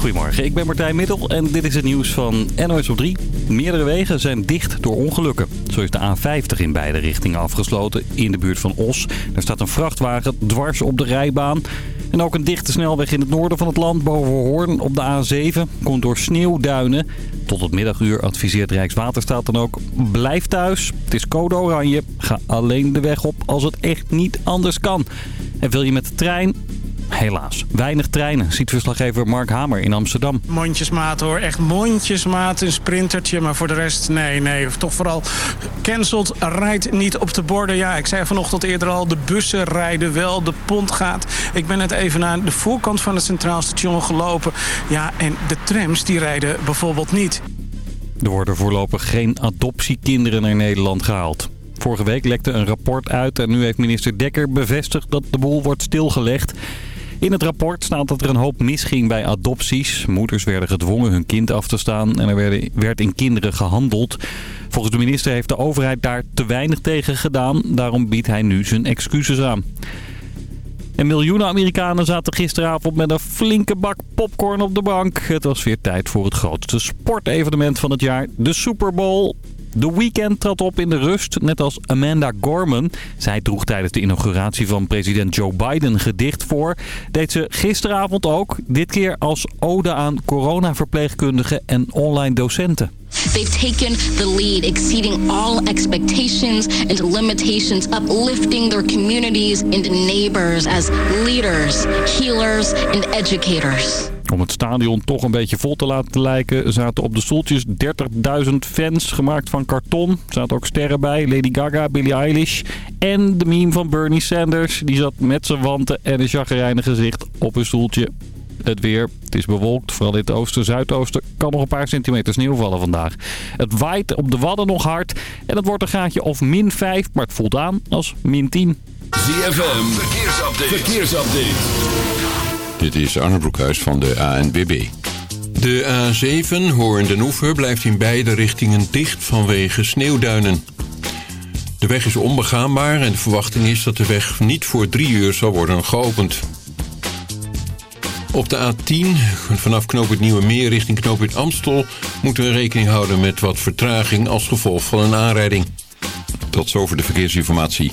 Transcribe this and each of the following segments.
Goedemorgen, ik ben Martijn Middel en dit is het nieuws van NOS op 3. Meerdere wegen zijn dicht door ongelukken. Zo is de A50 in beide richtingen afgesloten in de buurt van Os. Daar staat een vrachtwagen dwars op de rijbaan. En ook een dichte snelweg in het noorden van het land boven Hoorn op de A7 komt door sneeuwduinen. Tot het middaguur adviseert Rijkswaterstaat dan ook blijf thuis. Het is code oranje. Ga alleen de weg op als het echt niet anders kan. En wil je met de trein? Helaas, weinig treinen, ziet verslaggever Mark Hamer in Amsterdam. Mondjesmaat hoor, echt mondjesmaat, een sprintertje. Maar voor de rest, nee, nee, toch vooral cancelled, rijdt niet op de borden. Ja, ik zei vanochtend eerder al, de bussen rijden wel, de pont gaat. Ik ben net even naar de voorkant van het Centraal Station gelopen. Ja, en de trams die rijden bijvoorbeeld niet. Er worden voorlopig geen adoptiekinderen naar Nederland gehaald. Vorige week lekte een rapport uit en nu heeft minister Dekker bevestigd dat de boel wordt stilgelegd. In het rapport staat dat er een hoop misging bij adopties. Moeders werden gedwongen hun kind af te staan en er werd in kinderen gehandeld. Volgens de minister heeft de overheid daar te weinig tegen gedaan. Daarom biedt hij nu zijn excuses aan. En miljoenen Amerikanen zaten gisteravond met een flinke bak popcorn op de bank. Het was weer tijd voor het grootste sportevenement van het jaar, de Super Bowl. The Weeknd trad op in de rust, net als Amanda Gorman. Zij droeg tijdens de inauguratie van president Joe Biden gedicht voor. Deed ze gisteravond ook, dit keer als ode aan coronaverpleegkundigen en online docenten. They've taken the lead, exceeding all expectations and limitations, uplifting their communities and neighbors as leaders, healers and educators. Om het stadion toch een beetje vol te laten lijken zaten op de stoeltjes 30.000 fans gemaakt van karton. Er zaten ook sterren bij, Lady Gaga, Billie Eilish en de meme van Bernie Sanders. Die zat met zijn wanten en een chagrijnig gezicht op een stoeltje. Het weer, het is bewolkt, vooral in het oosten, zuidoosten. Kan nog een paar centimeter sneeuw vallen vandaag. Het waait op de Wadden nog hard en het wordt een gaatje of min 5, maar het voelt aan als min 10. ZFM, verkeersupdate. verkeersupdate. Dit is Arne Broekhuis van de ANBB. De A7 Hoorn den Oever blijft in beide richtingen dicht vanwege sneeuwduinen. De weg is onbegaanbaar en de verwachting is dat de weg niet voor drie uur zal worden geopend. Op de A10, vanaf knooppunt Nieuwe Meer richting knooppunt Amstel... moeten we rekening houden met wat vertraging als gevolg van een aanrijding. Tot zover de verkeersinformatie.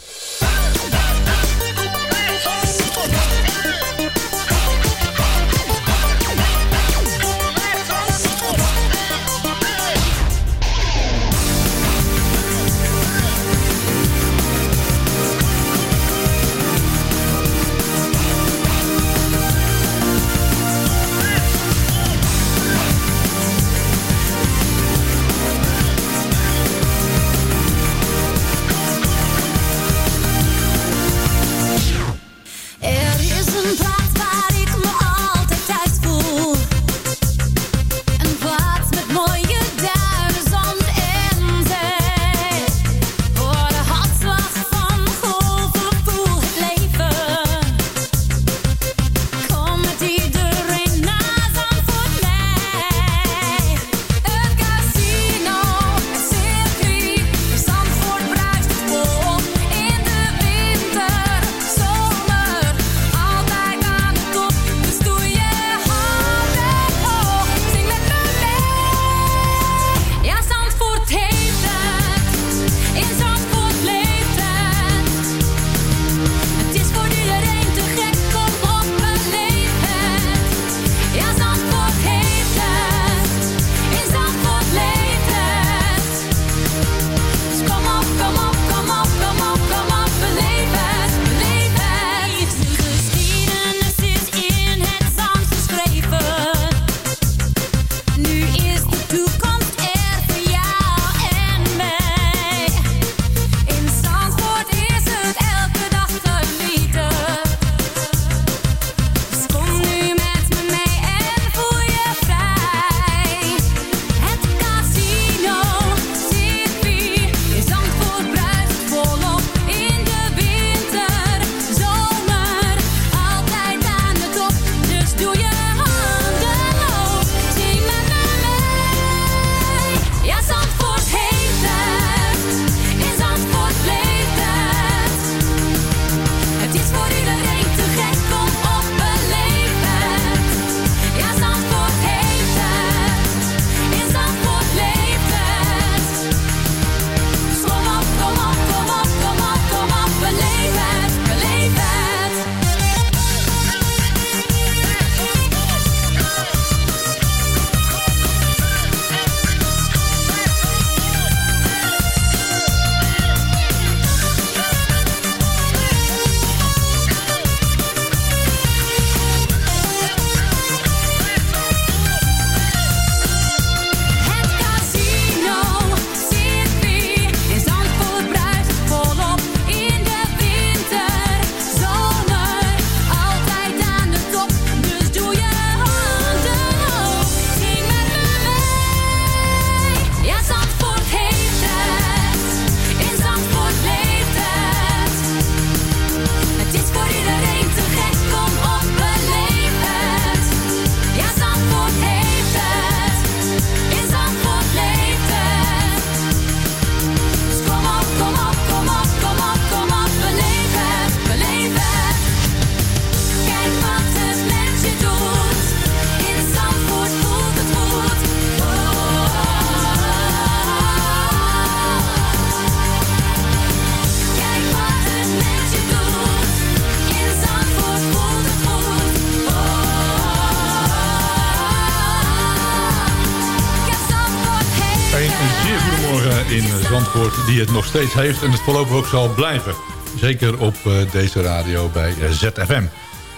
Die het nog steeds heeft en het voorlopig ook zal blijven. Zeker op deze radio bij ZFM.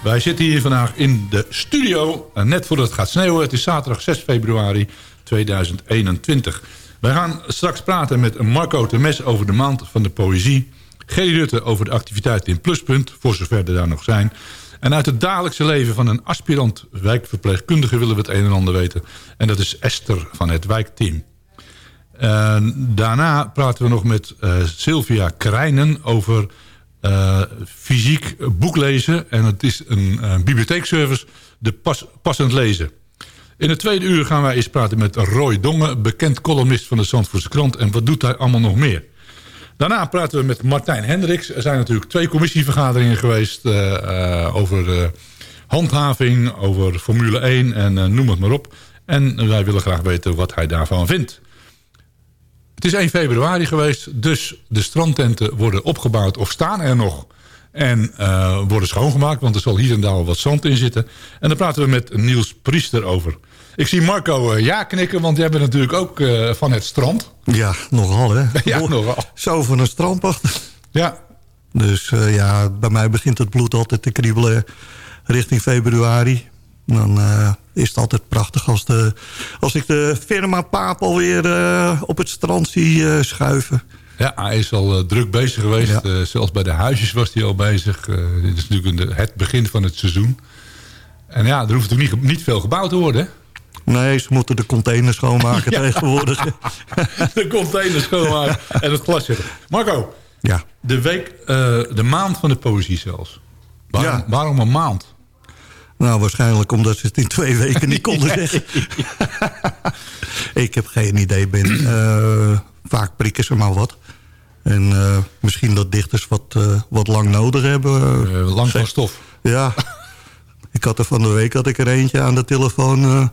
Wij zitten hier vandaag in de studio, net voordat het gaat sneeuwen. Het is zaterdag 6 februari 2021. Wij gaan straks praten met Marco Temes over de maand van de poëzie. Gerry Rutte over de activiteiten in Pluspunt, voor zover er daar nog zijn. En uit het dagelijkse leven van een aspirant wijkverpleegkundige willen we het een en ander weten. En dat is Esther van het wijkteam. Daarna praten we nog met uh, Sylvia Krijnen over uh, fysiek boeklezen. En het is een, bibliotheekservice, de pas, passend lezen. In het tweede uur gaan wij eens praten met Roy Dongen... bekend columnist van de Zandvoortse krant. En wat doet hij allemaal nog meer? Daarna praten we met Martijn Hendricks. Er zijn natuurlijk twee commissievergaderingen geweest... Uh, over handhaving, over Formule 1 en noem het maar op. En wij willen graag weten wat hij daarvan vindt. Het is 1 februari geweest, dus de strandtenten worden opgebouwd of staan er nog... En uh, worden schoongemaakt, want er zal hier en daar wat zand in zitten. En dan praten we met Niels Priester over. Ik zie Marco uh, ja knikken, want jij bent natuurlijk ook uh, van het strand. Ja, nogal hè. ja, nogal. Zo van een strandpacht. Ja. Dus ja, bij mij begint het bloed altijd te kriebelen richting februari. Dan is het altijd prachtig als, de, als ik de firma Paap alweer op het strand zie schuiven. Ja, hij is al uh, druk bezig geweest. Ja. Uh, zelfs bij de huisjes was hij al bezig. Uh, dit is natuurlijk het begin van het seizoen. En ja, er hoeft natuurlijk niet, niet veel gebouwd te worden. Nee, ze moeten de containers schoonmaken ja. tegenwoordig. de containers schoonmaken en het glas zetten. Marco, ja. de, week, de maand van de poëzie zelfs. Waarom, ja. waarom een maand? Nou, waarschijnlijk omdat ze het in twee weken niet konden zeggen. ik heb geen idee, Ben. vaak prikken ze maar wat. En uh, misschien dat dichters wat, uh, wat lang nodig hebben. Lang van stof. Ja. ik had er van de week had ik er eentje aan de telefoon.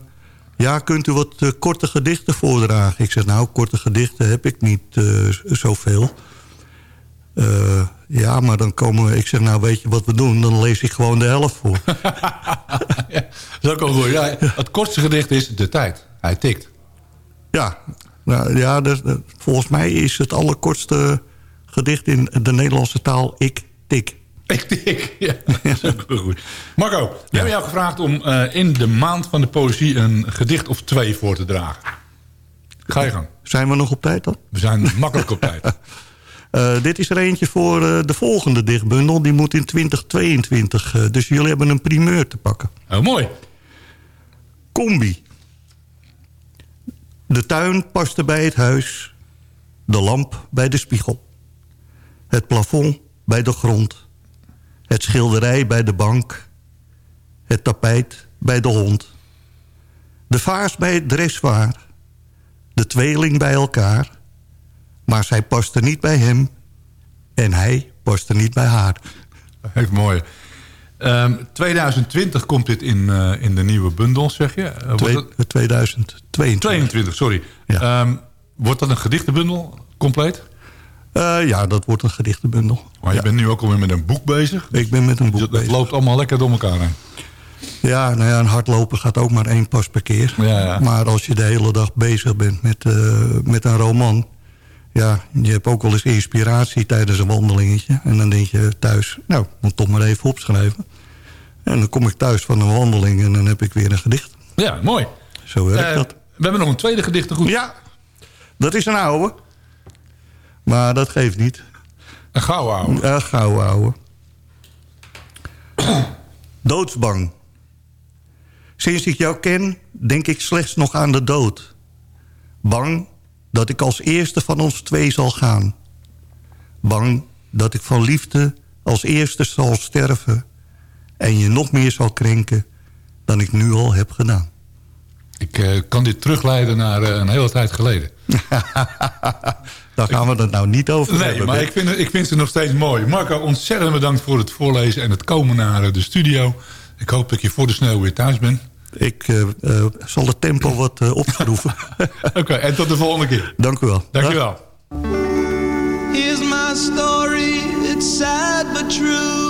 ja, kunt u wat korte gedichten voordragen? Ik zeg, nou, korte gedichten heb ik niet zoveel. Ja, maar dan komen we... Ik zeg, nou, weet je wat we doen? Dan lees ik gewoon de helft voor. ja, dat is ook goed. Ja, het kortste gedicht is de tijd. Hij tikt. Ja, nou, ja, dus, volgens mij is het allerkortste gedicht in de Nederlandse taal Ik Tik. Ik tik, ja. goed. Marco, we hebben jou gevraagd om uh, in de maand van de poëzie... een gedicht of twee voor te dragen. Ga je gang. Zijn we nog op tijd dan? We zijn makkelijk op tijd. Uh, dit is er eentje voor uh, de volgende dichtbundel. Die moet in 2022. dus jullie hebben een primeur te pakken. Oh, mooi. Combi. De tuin paste bij het huis. De lamp bij de spiegel. Het plafond bij de grond. Het schilderij bij de bank. Het tapijt bij de hond. De vaas bij het dressoir. De tweeling bij elkaar. Maar zij paste niet bij hem. En hij paste niet bij haar. Even mooi. Um, ehm, 2020 komt dit in, uh, in de nieuwe bundel, zeg je? Uh, Twee, het... 2022. 22, sorry. Ja. Um, wordt dat een gedichtenbundel compleet? Uh, ja, dat wordt een gedichtenbundel. Maar je ja. bent nu ook alweer met een boek bezig? Ik ben met een boek dat, bezig. Dat loopt allemaal lekker door elkaar heen. Ja, nou ja, een hardlopen gaat ook maar één pas per keer. Ja, ja. Maar als je de hele dag bezig bent met, met een roman ja, je hebt ook wel eens inspiratie tijdens een wandelingetje. En dan denk je thuis, nou, moet toch maar even opschrijven. En dan kom ik thuis van een wandeling en dan heb ik weer een gedicht. Ja, mooi. Zo werkt uh, dat. We hebben nog een tweede gedicht goed. Ja, dat is een oude. Maar dat geeft niet. Een gouden oude. Een gouden oude. Doodsbang. Sinds ik jou ken, denk ik slechts nog aan de dood. Bang dat ik als eerste van ons twee zal gaan. Bang dat ik van liefde als eerste zal sterven... en je nog meer zal krenken dan ik nu al heb gedaan. Ik uh, kan dit terugleiden naar uh, een hele tijd geleden. Daar gaan we het nou niet over nee, hebben. maar ik vind, ik vind ze nog steeds mooi. Marco, ontzettend bedankt voor het voorlezen en het komen naar de studio. Ik hoop dat je voor de sneeuw weer thuis bent. Ik uh, uh, zal het tempo wat uh, opschroeven. Oké, okay, en tot de volgende keer. Dank u wel. Dank u wel. Here's my story, it's sad but true.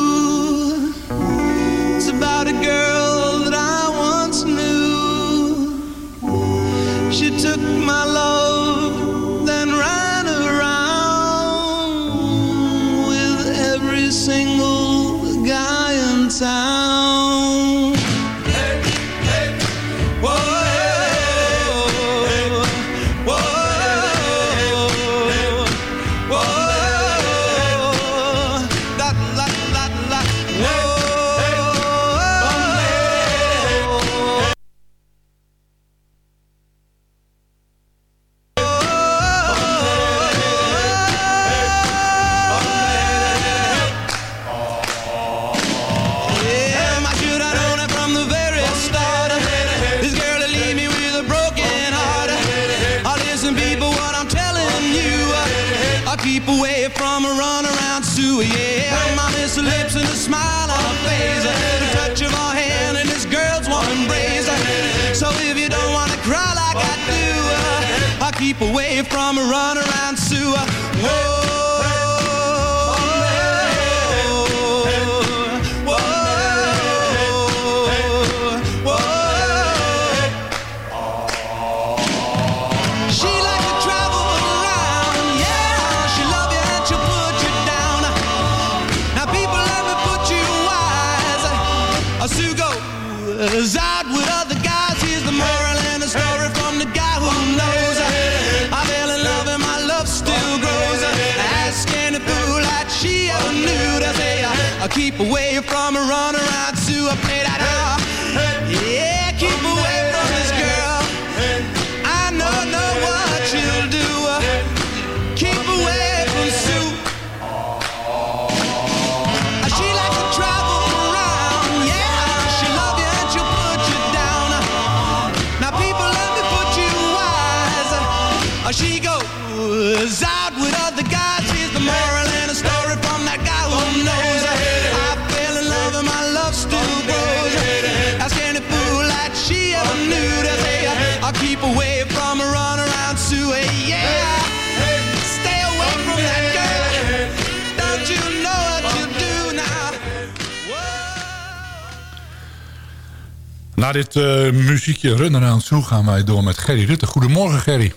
Na dit eh, muziekje Runner aan Soe gaan wij door met Gerry Rutte. Goedemorgen Gerry.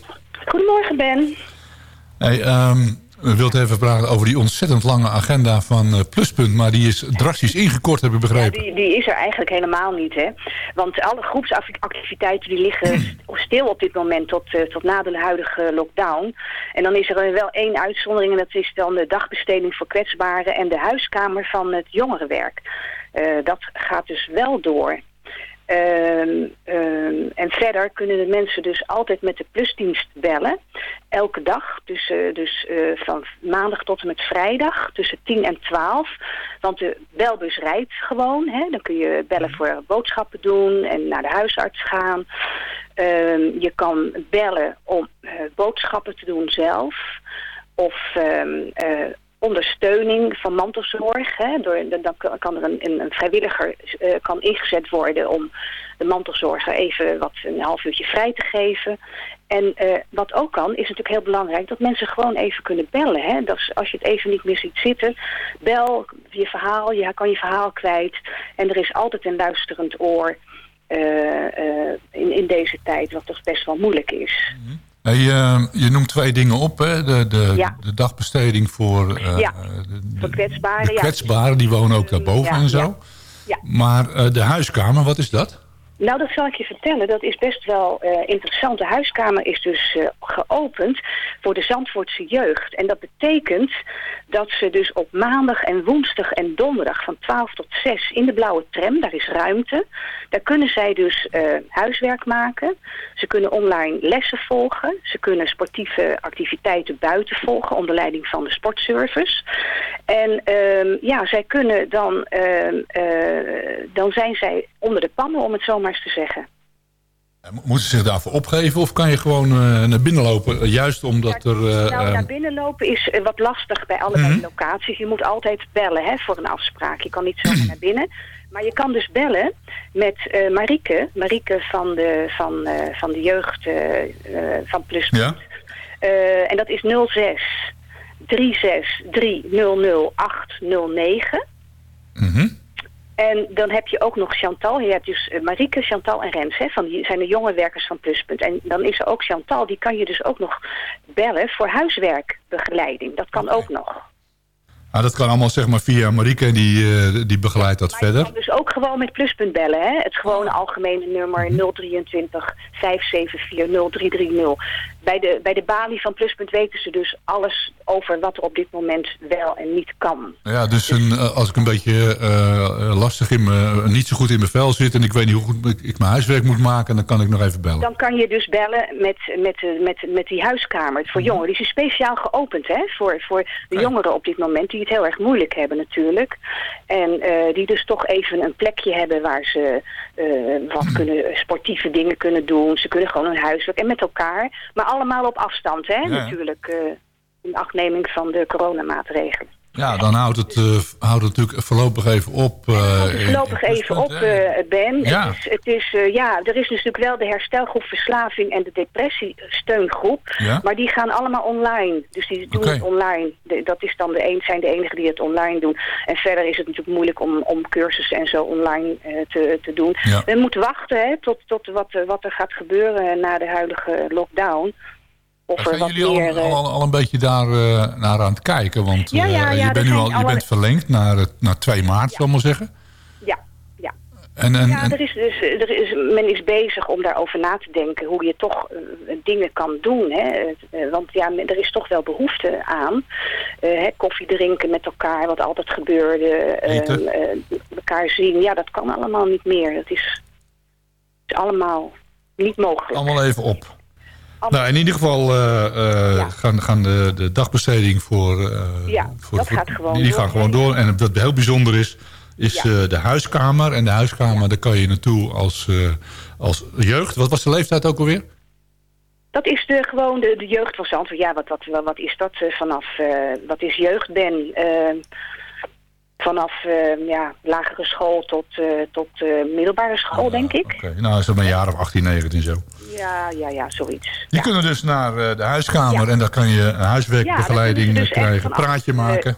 Goedemorgen Ben. Hey, ehm, we wilden even praten over die ontzettend lange agenda van eh, Pluspunt. Maar die is drastisch ingekort, heb ik begrepen. Die, die is er eigenlijk helemaal niet, hè. Want alle groepsactiviteiten die liggen st- stil op dit moment tot, eh, tot na de huidige lockdown. En dan is er wel één uitzondering en dat is dan de dagbesteding voor kwetsbaren en de huiskamer van het jongerenwerk. Dat gaat dus wel door. Ehm, ehm, en verder kunnen de mensen dus altijd met de plusdienst bellen. Elke dag, dus, eh, dus eh, van maandag tot en met vrijdag tussen 10 en 12. Want de belbus rijdt gewoon. Hè? Dan kun je bellen voor boodschappen doen en naar de huisarts gaan. Ehm, je kan bellen om eh, boodschappen te doen zelf. Of ondersteuning van mantelzorg. Hè? Door, dan kan- er een, een, vrijwilliger eh, kan ingezet worden om de mantelzorger even wat een half uurtje vrij te geven. En eh, wat ook kan, is natuurlijk heel belangrijk dat mensen gewoon even kunnen bellen. Hè? Dat als je het even niet meer ziet zitten, bel je verhaal, je kan je verhaal kwijt. En er is altijd een luisterend oor eh, in, in deze tijd, wat toch best wel moeilijk is. Hey, eh, je noemt twee dingen op, hè? De, de, Ja. de dagbesteding voor eh, Ja, de, Voor kwetsbaren. de ja. kwetsbaren, die wonen ook daarboven en zo. Maar eh, de huiskamer, wat is dat? Nou, dat zal ik je vertellen. Dat is best wel eh, interessant. De huiskamer is dus eh, geopend voor de Zandvoortse jeugd. En dat betekent dat ze dus op maandag en woensdag en donderdag van 12 tot 6 in de blauwe tram, daar is ruimte. Daar kunnen zij dus eh, huiswerk maken. Ze kunnen online lessen volgen. Ze kunnen sportieve activiteiten buiten volgen onder leiding van de sportservice. En ehm, ja, zij kunnen dan, ehm, eh, dan zijn zij onder de pannen, om het zo maar eens te zeggen. Moeten ze zich daarvoor opgeven of kan je gewoon eh, naar binnen lopen? eh, Juist omdat er... eh, nou, naar binnen lopen is wat lastig bij allebei Mhm. locaties. Je moet altijd bellen hè, voor een afspraak. Je kan niet zomaar naar binnen. Maar je kan dus bellen met Marieke. Marieke van de, van, van de jeugd van Pluspunt. ja? En dat is 06 36 300 809. En dan heb je ook nog Chantal. Je hebt dus eh, Marieke, Chantal en Rens. Hè, van die zijn de jonge werkers van Pluspunt. En dan is er ook Chantal. Die kan je dus ook nog bellen voor huiswerkbegeleiding. Dat kan ook nog. Ah, dat kan allemaal zeg maar via Marieke, die, eh, die begeleidt dat Maar je verder. kan dus ook gewoon met Pluspunt bellen. Hè? Het gewone algemene nummer 023 574 0330. Bij de, bij de balie van Pluspunt weten ze dus alles over wat er op dit moment wel en niet kan. Ja, dus een, eh, als ik een beetje eh, lastig in me, niet zo goed in mijn vel zit... en ik weet niet hoe goed ik- mijn huiswerk moet maken... dan kan ik nog even bellen. Dan kan je dus bellen met, met, eh, met, met die huiskamer voor jongeren. Die is speciaal geopend hè, voor, voor de jongeren op dit moment... die het heel erg moeilijk hebben natuurlijk. En eh, die dus toch even een plekje hebben waar ze eh, wat kunnen, sportieve dingen kunnen doen. Ze kunnen gewoon hun huiswerk en met elkaar. Maar allemaal op afstand hè, natuurlijk. eh. in achtneming van de coronamaatregelen. Ja, dan houdt het, uh, houdt het natuurlijk voorlopig even op. Uh, voorlopig even op, uh, Ben. Ja. Het is, het is ja, er is dus natuurlijk wel de herstelgroep verslaving en de depressiesteungroep. Ja? Maar die gaan allemaal online. Dus die doen het online. De, dat is dan de een, zijn de enigen die het online doen. En verder is het natuurlijk moeilijk om, om cursussen en zo online te, te doen. Ja. We moeten wachten hè, tot, tot wat, wat er gaat gebeuren na de huidige lockdown. Of er Zijn wat jullie meer... eh, al, al een beetje daar uh, naar aan het kijken? Want Ja, ja, ja, je, bent nu al, je bent verlengd naar, naar 2 maart, zal ik maar zeggen. Ja, ja. En, en, ja, er is dus, er is, men is bezig om daarover na te denken hoe je toch eh, dingen kan doen. Hè? Eh, want ja, er is toch wel behoefte aan. Eh, hè, koffie drinken met elkaar, wat altijd gebeurde. eh, eh, elkaar zien, ja, dat kan allemaal niet meer. Dat is, is allemaal niet mogelijk. allemaal even op. Nou, in ieder geval uh, uh, Ja. gaan, gaan de, de dagbesteding voor... Uh, Ja, voor dat voor- gaat gewoon Die, door. gaan gewoon door. En wat heel bijzonder is, is Ja. de huiskamer. En de huiskamer, daar kan je naartoe als, als jeugd. Wat was de leeftijd ook alweer? Dat is de, gewoon de, de jeugd van Zandvoort. Ja, wat, wat, wat is dat eh, vanaf... eh, wat is jeugd, Ben? Eh, vanaf eh, ja, lagere school tot, eh, tot eh, middelbare school, denk ik. Oké, nou is dat een jaar of 18, 19 zo. Ja, ja, ja, zoiets. Die kunnen dus naar uh, de huiskamer en daar kan je een huiswerkbegeleiding Ja, dus krijgen, praatje maken.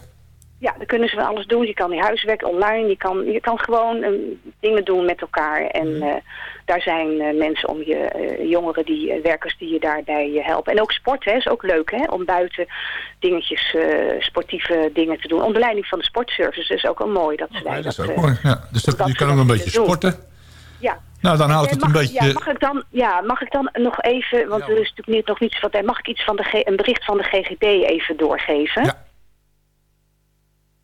Ja, dan kunnen ze van alles doen. Je kan die huiswerk online, je kan, je kan gewoon eh, dingen doen met elkaar. En eh, daar zijn eh, mensen om je, jongeren, die, werkers die je daarbij helpen. En ook sport hè, is ook leuk, hè, om buiten dingetjes, sportieve dingen te doen. Onder leiding van de sportservice is ook wel mooi dat ze Nee, wij dat is ook mooi. Ja, dus dat, je kan ook een beetje doen. sporten. ja. Nou, dan houdt Eh, het een beetje... Ja, mag ik dan, ja, mag ik dan nog even, want Ja, er is natuurlijk niet, nog niets van, mag ik iets van de, een bericht van de GGD even doorgeven? Ja.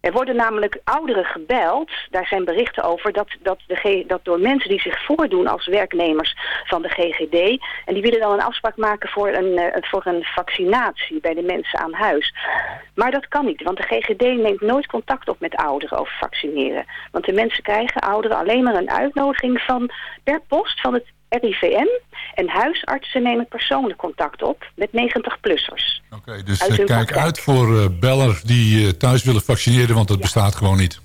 Er worden namelijk ouderen gebeld, daar zijn berichten over, dat, dat, de dat door mensen die zich voordoen als werknemers van de GGD, en die willen dan een afspraak maken voor een, eh, voor een vaccinatie bij de mensen aan huis. Maar dat kan niet, want de GGD neemt nooit contact op met ouderen over vaccineren. Want de mensen krijgen, ouderen, alleen maar een uitnodiging van per post van het RIVM. En huisartsen nemen persoonlijk contact op met 90-plussers. Oké, dus Uit eh, kijk praktijk. uit voor eh, bellers die eh, thuis willen vaccineren, want dat bestaat gewoon niet.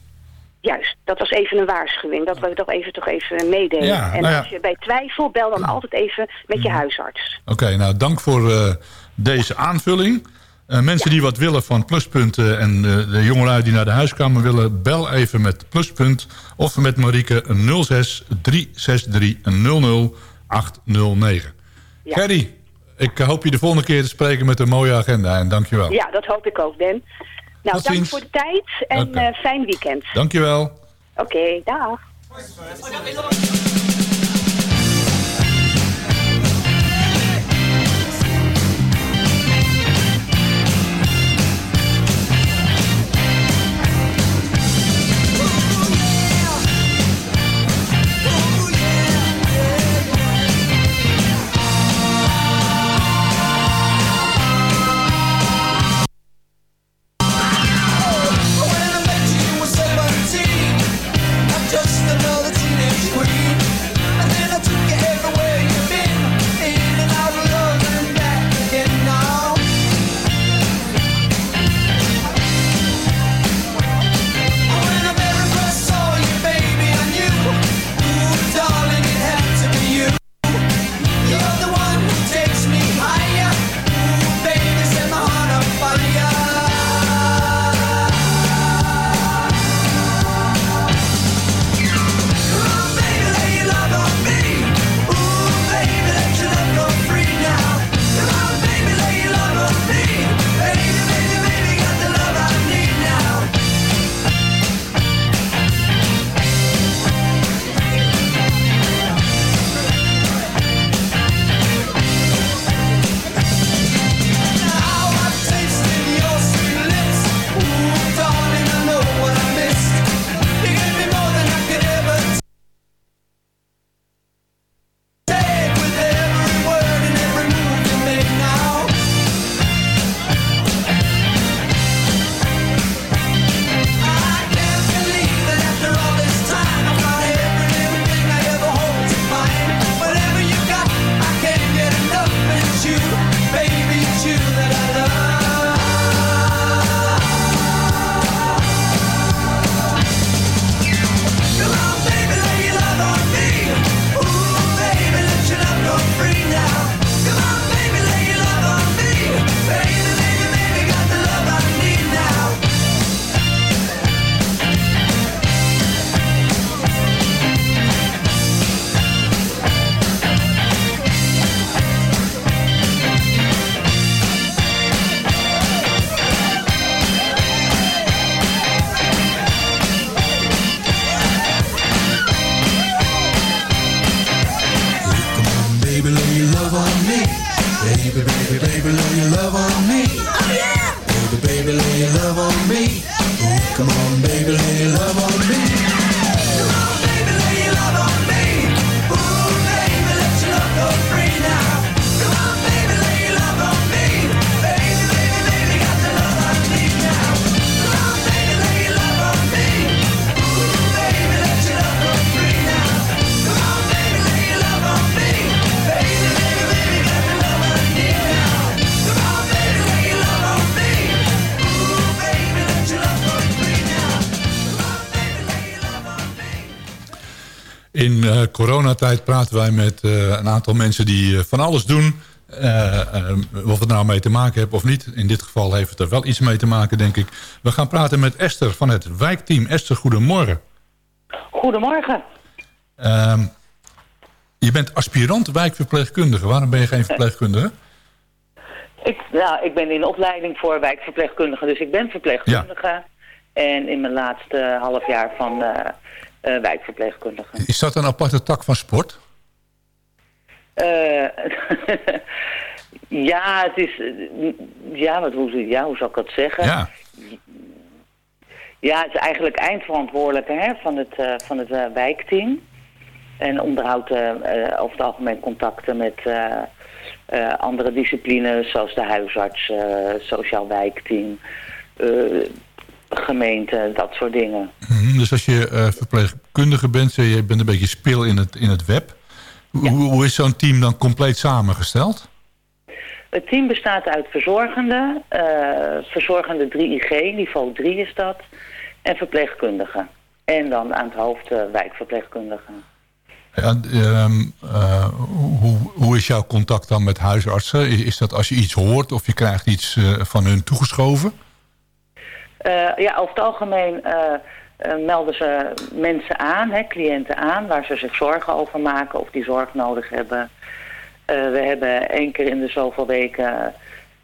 Juist, dat was even een waarschuwing. Dat wil ik toch even, toch even meedelen. Ja, en nou ja. als je bij twijfel, bel dan altijd even met je huisarts. Oké, nou dank voor deze aanvulling. Eh, mensen die wat willen van pluspunten en eh, de jongelui die naar de huiskamer willen... bel even met pluspunt of met Marieke 06 363 00 809. Ja. Gerry, ik hoop je de volgende keer te spreken met een mooie agenda en dankjewel. Ja, dat hoop ik ook, Ben. Nou, Tot dank ziens. voor de tijd en Oké. eh, fijn weekend. Dankjewel. Oké, dag. Wij met eh, een aantal mensen die eh, van alles doen. Eh, of het nou mee te maken heeft of niet. In dit geval heeft het er wel iets mee te maken, denk ik. We gaan praten met Esther van het wijkteam. Esther, goedemorgen. Goedemorgen. Ehm, je bent aspirant wijkverpleegkundige. Waarom ben je geen verpleegkundige? Ik, nou, ik ben in opleiding voor wijkverpleegkundige, dus ik ben verpleegkundige. En in mijn laatste half jaar van wijkverpleegkundige. Is dat een aparte tak van sport? Eh, ja, het is... eh, ja, wat, hoe, ja, hoe zal ik dat zeggen? Ja. Ja, het is eigenlijk eindverantwoordelijke hè, van het, eh, van het wijkteam. En onderhoudt over het algemeen contacten met andere disciplines, zoals de huisarts, sociaal wijkteam, gemeente, dat soort dingen. Mhm, Dus als je verpleegkundige bent, je bent een beetje spil in het, in het web. Hoe, hoe is zo'n team dan compleet samengesteld? Het team bestaat uit verzorgenden, eh, verzorgende 3IG, niveau 3 is dat, en verpleegkundigen. En dan aan het hoofd eh, wijkverpleegkundigen. Ja, ehm, eh, hoe, hoe is jouw contact dan met huisartsen? Is, is dat als je iets hoort of je krijgt iets van hun toegeschoven? Ja, over het algemeen eh, melden ze mensen aan, hè, cliënten aan, waar ze zich zorgen over maken of die zorg nodig hebben. Eh, we hebben één keer in de zoveel weken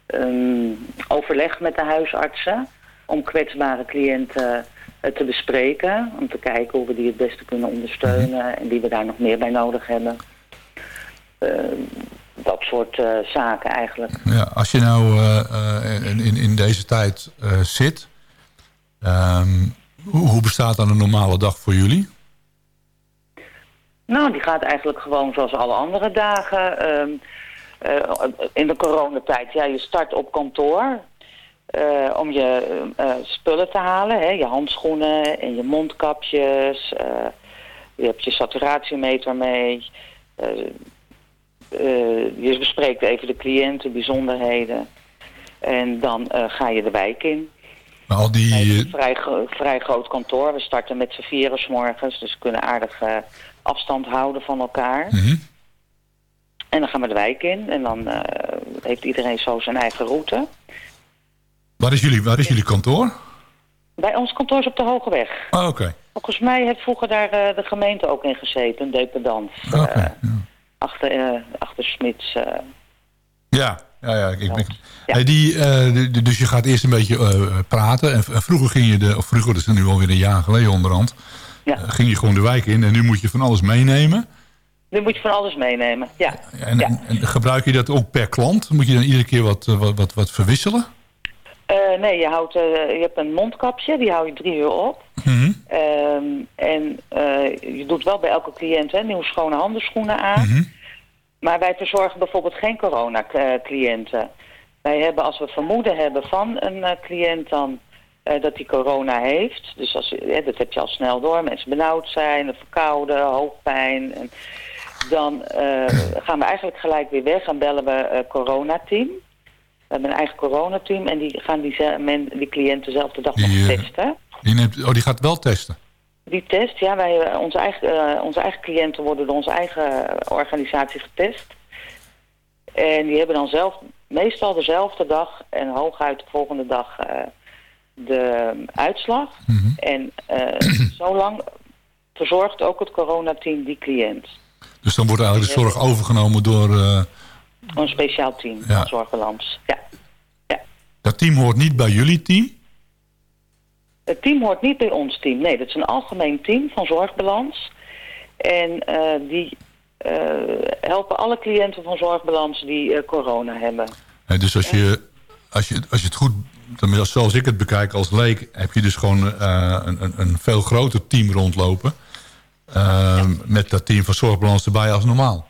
um, overleg met de huisartsen om kwetsbare cliënten eh, te bespreken. Om te kijken hoe we die het beste kunnen ondersteunen en wie we daar nog meer bij nodig hebben. Eh, dat soort zaken eigenlijk. Ja, als je nou in, in- deze tijd zit, ehm, hoe, bestaat dan een normale dag voor jullie? Nou, die gaat eigenlijk gewoon zoals alle andere dagen. Ehm, eh, in de coronatijd, ja, je start op kantoor eh, om je eh, spullen te halen. Hè, je handschoenen en je mondkapjes. je hebt je saturatiemeter mee. je bespreekt even de cliënten, bijzonderheden. En dan ga je de wijk in. Maar al die, eh, Een vrij, vrij groot kantoor. We starten met z'n vieren 's morgens, dus we kunnen aardig eh, afstand houden van elkaar. mhm. En dan gaan we de wijk in en dan eh, heeft iedereen zo zijn eigen route. waar, is jullie, waar is jullie kantoor? Bij ons kantoor is op de Hoge Weg. Oh, Oké. Volgens mij heeft vroeger daar de gemeente ook in gezeten, een dependant. Achter, achter Smits. Ja, ja, ja. Ik, die, eh, dus je gaat eerst een beetje eh, praten. En, vroeger ging je, de, of vroeger, dat is nu alweer een jaar geleden onderhand, Ja. eh, ging je gewoon de wijk in. En nu moet je van alles meenemen. Nu moet je van alles meenemen. Ja. En, en, en gebruik je dat ook per klant? Moet je dan iedere keer wat, wat, wat, wat verwisselen? Nee, je, houdt, je hebt een mondkapje, die hou je drie uur op. Mhm. Ehm, en je doet wel bij elke cliënt hè, nieuwe schone handschoenen aan. Mhm. Maar wij verzorgen bijvoorbeeld geen corona-cliënten. Wij hebben, als we vermoeden hebben van een eh, cliënt dan eh, dat hij corona heeft. Dus als, eh, dat heb je al snel door. Mensen benauwd zijn, verkouden, hoofdpijn. En dan gaan we eigenlijk gelijk weer weg en bellen we eh coronateam. We hebben een eigen coronateam en die gaan die, men, die cliënt dezelfde dag Die, nog testen. Die, neemt, oh, die gaat wel testen. Die test, ja, wij, eh, onze, eigen, eh, onze eigen cliënten worden door onze eigen organisatie getest. En die hebben dan zelf, meestal dezelfde dag en hooguit de volgende dag eh, de uitslag. En eh zolang verzorgt ook het coronateam die cliënt. Dus dan wordt eigenlijk de zorg overgenomen door... Een speciaal team Ja. van Zorgbalans. Ja. dat team hoort niet bij jullie team. Het team hoort niet bij ons team. Nee, dat is een algemeen team van Zorgbalans. En eh, die eh, helpen alle cliënten van Zorgbalans die eh, corona hebben. Dus als je, als, je, als je het goed tenminste, zoals ik het bekijk als leek... heb je dus gewoon een, een, een veel groter team rondlopen. Eh, Met dat team van Zorgbalans erbij als normaal.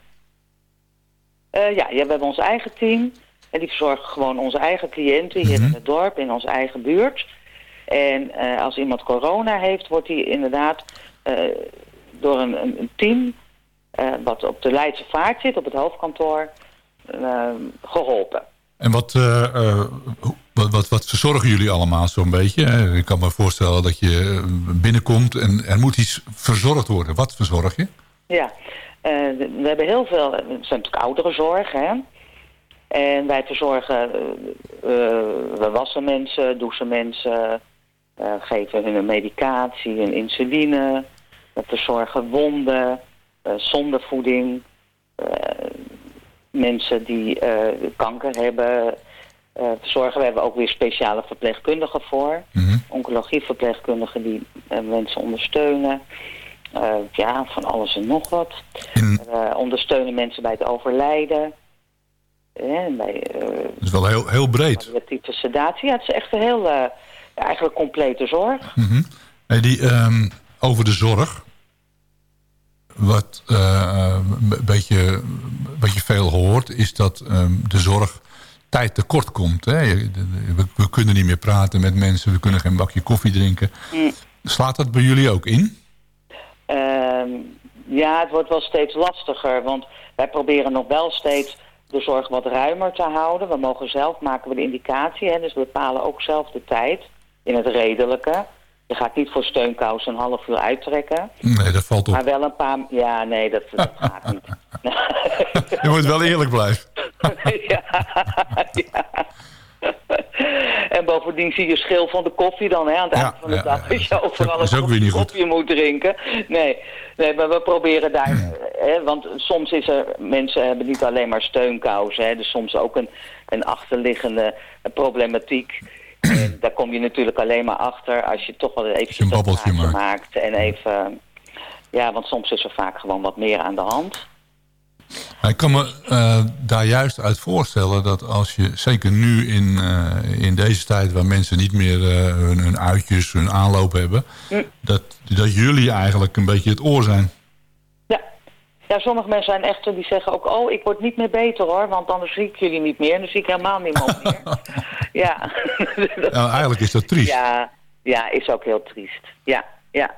Ja, ja, we hebben ons eigen team. En die verzorgen gewoon onze eigen cliënten hier in het dorp, in onze eigen buurt. En eh, als iemand corona heeft, wordt hij inderdaad eh, door een, een, team... eh, wat op de Leidse Vaart zit, op het hoofdkantoor, eh, geholpen. En wat, wat, wat, wat verzorgen jullie allemaal zo'n beetje? Ik kan me voorstellen dat je binnenkomt en er moet iets verzorgd worden. Wat verzorg je? Ja, we hebben heel veel, het zijn natuurlijk ouderenzorg, hè. En wij verzorgen, we wassen mensen, douchen mensen, eh, geven hun een medicatie, een insuline. We verzorgen wonden, eh zondevoeding, eh, mensen die kanker hebben, verzorgen. We hebben ook weer speciale verpleegkundigen voor. Oncologieverpleegkundigen die mensen ondersteunen. Ja, van alles en nog wat. Ondersteunen mensen bij het overlijden. Bij Dat is wel heel, heel breed. palliatieve sedatie. Ja, het is echt een heel, eigenlijk complete zorg. Mhm. Hey, die, ehm, over de zorg. Wat eh, een beetje, wat je veel hoort, is dat ehm, de zorg tijd tekort komt. Hè? We kunnen niet meer praten met mensen, we kunnen geen bakje koffie drinken. Mm. Slaat dat bij jullie ook in? Ehm, ja, het wordt wel steeds lastiger, want wij proberen nog wel steeds de zorg wat ruimer te houden. We mogen zelf, maken we de indicatie, hè, dus we bepalen ook zelf de tijd in het redelijke. Je gaat niet voor steunkous een half uur uittrekken. Nee, dat valt op. Maar wel een paar... Ja, nee, dat, dat gaat niet. Je moet wel eerlijk blijven. ja, ja. En bovendien zie je schil van de koffie dan hè, aan het Ja, eind van de ja, dag. Als je overal een koffie moet drinken. Nee, nee, maar we proberen daar... Hè, want soms is er... Mensen hebben niet alleen maar steunkousen. Hè, dus soms ook een, een achterliggende problematiek. En daar kom je natuurlijk alleen maar achter als je toch wel eventjes een babbeltje maakt. maakt. En even... Ja, want soms is er vaak gewoon wat meer aan de hand. Maar Ik kan me eh, daar juist uit voorstellen dat als je, zeker nu in, eh, in deze tijd waar mensen niet meer eh, hun, hun uitjes, hun aanloop hebben, dat, dat jullie eigenlijk een beetje het oor zijn. Ja, sommige mensen zijn echt die zeggen ook... oh, ik word niet meer beter hoor, want anders zie ik jullie niet meer. En dan zie ik helemaal niemand meer. ja. Nou, eigenlijk is dat triest. Ja, ja, is ook heel triest. Ja, ja.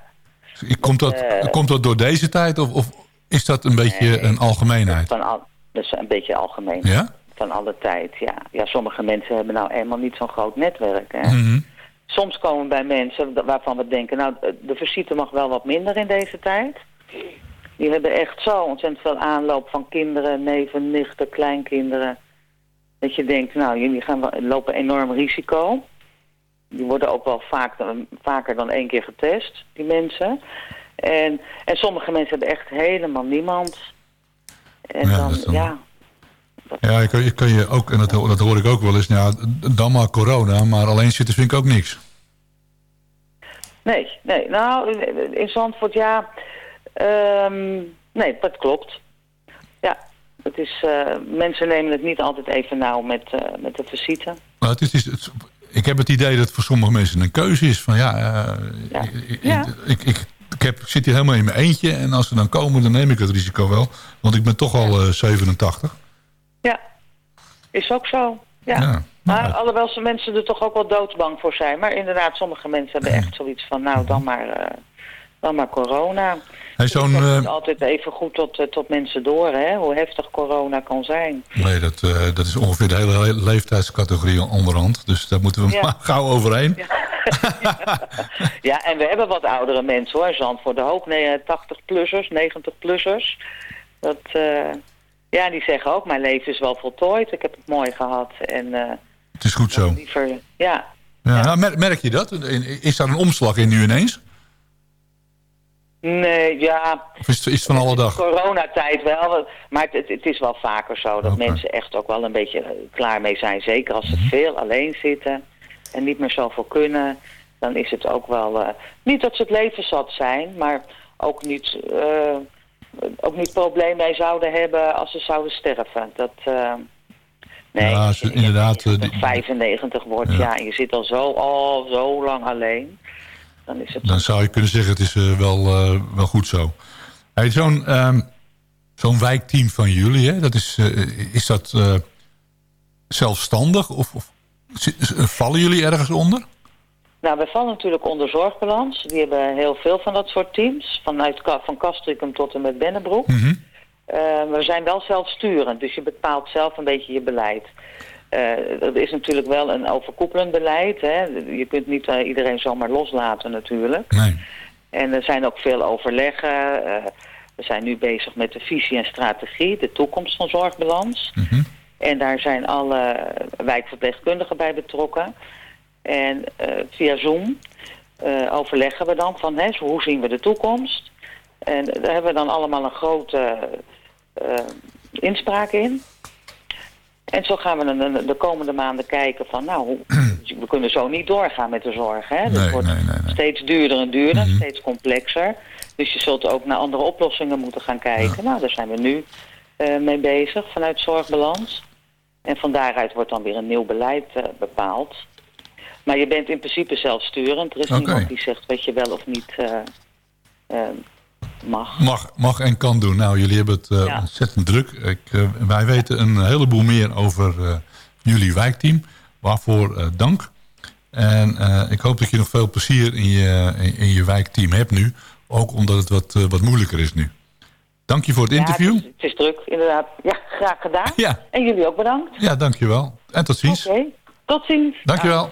Komt, dat, Eh, komt dat door deze tijd of, of is dat een beetje een algemeenheid? Van al, is een beetje algemeen. Ja? Van alle tijd, ja. Ja, sommige mensen hebben nou eenmaal niet zo'n groot netwerk, hè. Mhm. Soms komen bij mensen waarvan we denken... nou, de visite mag wel wat minder in deze tijd. Die hebben echt zo ontzettend veel aanloop van kinderen, neven, nichten, kleinkinderen. Dat je denkt, nou, jullie gaan wel, lopen enorm risico. Die worden ook wel vaak, vaker dan één keer getest, die mensen. En, en sommige mensen hebben echt helemaal niemand. En Ja, dan, ja, Ja, je kan, je kan je ook, en dat, dat hoor ik ook wel eens, nou, ja, dan maar corona, maar alleen zitten vind ik ook niks. Nee, nee. Nou, in Zandvoort, ja. Ehm, nee, dat klopt. Ja, het is, eh, mensen nemen het niet altijd even nauw met, eh, met de visite. Maar het is, het is- ik heb het idee dat het voor sommige mensen een keuze is. Van ja, eh, Ik, Ja. ik, ik, ik, heb, ik zit hier helemaal in mijn eentje. En als ze dan komen, dan neem ik het risico wel. Want ik ben toch al eh, 87. Ja, is ook zo. Ja. Ja, maar alhoewel ze mensen er toch ook wel doodsbang voor zijn. Maar inderdaad, sommige mensen hebben echt zoiets van, nou, dan maar, dan maar corona. Hey, zo'n, niet altijd even goed tot, eh, tot mensen door, hè, hoe heftig corona kan zijn. Nee, dat, eh, dat is ongeveer de hele le- leeftijdscategorie onderhand. Dus daar moeten we Ja. maar gauw overheen. Ja, en we hebben wat oudere mensen hoor, Zandvoort. De hoop nee, 80-plussers, 90-plussers. Dat, ja, die zeggen ook, mijn leven is wel voltooid. Ik heb het mooi gehad. En Het is goed zo. liever, ja. Ja, nou, mer- merk je dat? Is daar een omslag in nu ineens? Nee, ja, Of is het, van alle dag? coronatijd wel. Maar het, het is wel vaker zo dat mensen echt ook wel een beetje eh, klaar mee zijn. Zeker als ze Mhm. veel alleen zitten en niet meer zoveel kunnen. Dan is het ook wel... eh, niet dat ze het leven zat zijn, maar ook niet, eh, ook niet probleem mee zouden hebben als ze zouden sterven. Dat, Nee, Ja, als je inderdaad, eh, die- 95 wordt, Ja. ja. en je zit al zo, al zo lang alleen. Dan is het Dan zou je kunnen zeggen, het is eh, wel, eh, wel goed zo. Hey, Zo'n zo'n wijkteam van jullie, hè, dat is, eh, is dat zelfstandig? Of, vallen jullie ergens onder? Nou, wij vallen natuurlijk onder zorgbalans. Die hebben heel veel van dat soort teams. Vanuit van Castricum tot en met Bennebroek. Mhm. We zijn wel zelfsturend, dus je bepaalt zelf een beetje je beleid. Eh dat is natuurlijk wel een overkoepelend beleid. Hè. Je kunt niet eh, iedereen zomaar loslaten natuurlijk. Nee. En er zijn ook veel overleggen. Eh, we zijn nu bezig met de visie en strategie, de toekomst van zorgbalans. En daar zijn alle wijkverpleegkundigen bij betrokken. En via Zoom overleggen we dan van hè, hoe zien we de toekomst. En daar hebben we dan allemaal een grote inspraak in. En zo gaan we de, de komende maanden kijken van, nou, hoe- we kunnen zo niet doorgaan met de zorg. Hè? Nee, wordt nee, nee, nee. steeds duurder en duurder, Mhm. steeds complexer. Dus je zult ook naar andere oplossingen moeten gaan kijken. Nou, daar zijn we nu eh, mee bezig vanuit Zorgbalans. En van daaruit wordt dan weer een nieuw beleid eh, bepaald. Maar je bent in principe zelfsturend. Er is niemand die zegt wat je wel of niet eh, mag. Mag, mag en kan doen. Nou, jullie hebben het eh, Ja. ontzettend druk. Ik, eh, wij weten een heleboel meer over eh, jullie wijkteam. Waarvoor dank. En ik hoop dat je nog veel plezier in je, in, in je wijkteam hebt nu. Ook omdat het wat, wat moeilijker is nu. Dank je voor het interview. Ja, het, is, het is druk, inderdaad. Ja, graag gedaan. Ja. En jullie ook bedankt. Ja, dankjewel. En tot ziens. Oké, tot ziens. Dankjewel.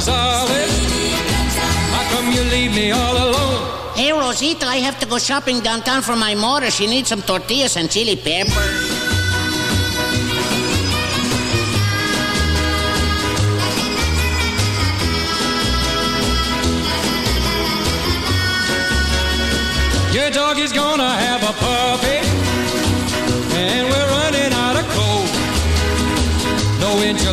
Speedy How come you leave me all alone? Hey, Rosita, I have to go shopping downtown for my mother. She needs some tortillas and chili pepper. Your dog is gonna have a puppy, and we're running out of coal. No in the